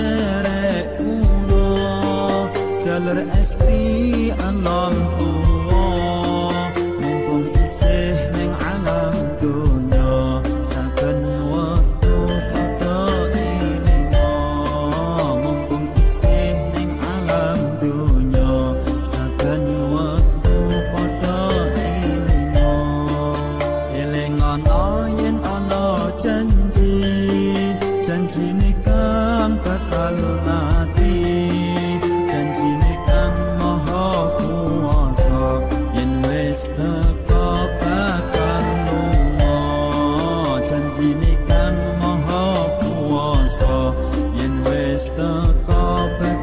sederek kulo jalur esti anom the call back.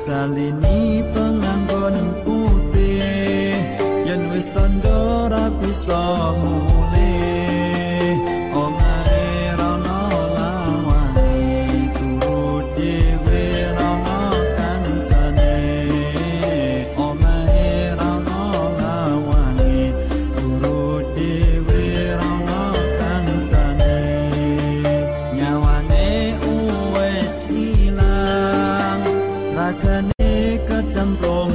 Disalini penganggon putih. Yen wis tondo ra bisa mulih ากะเนกะจำลอง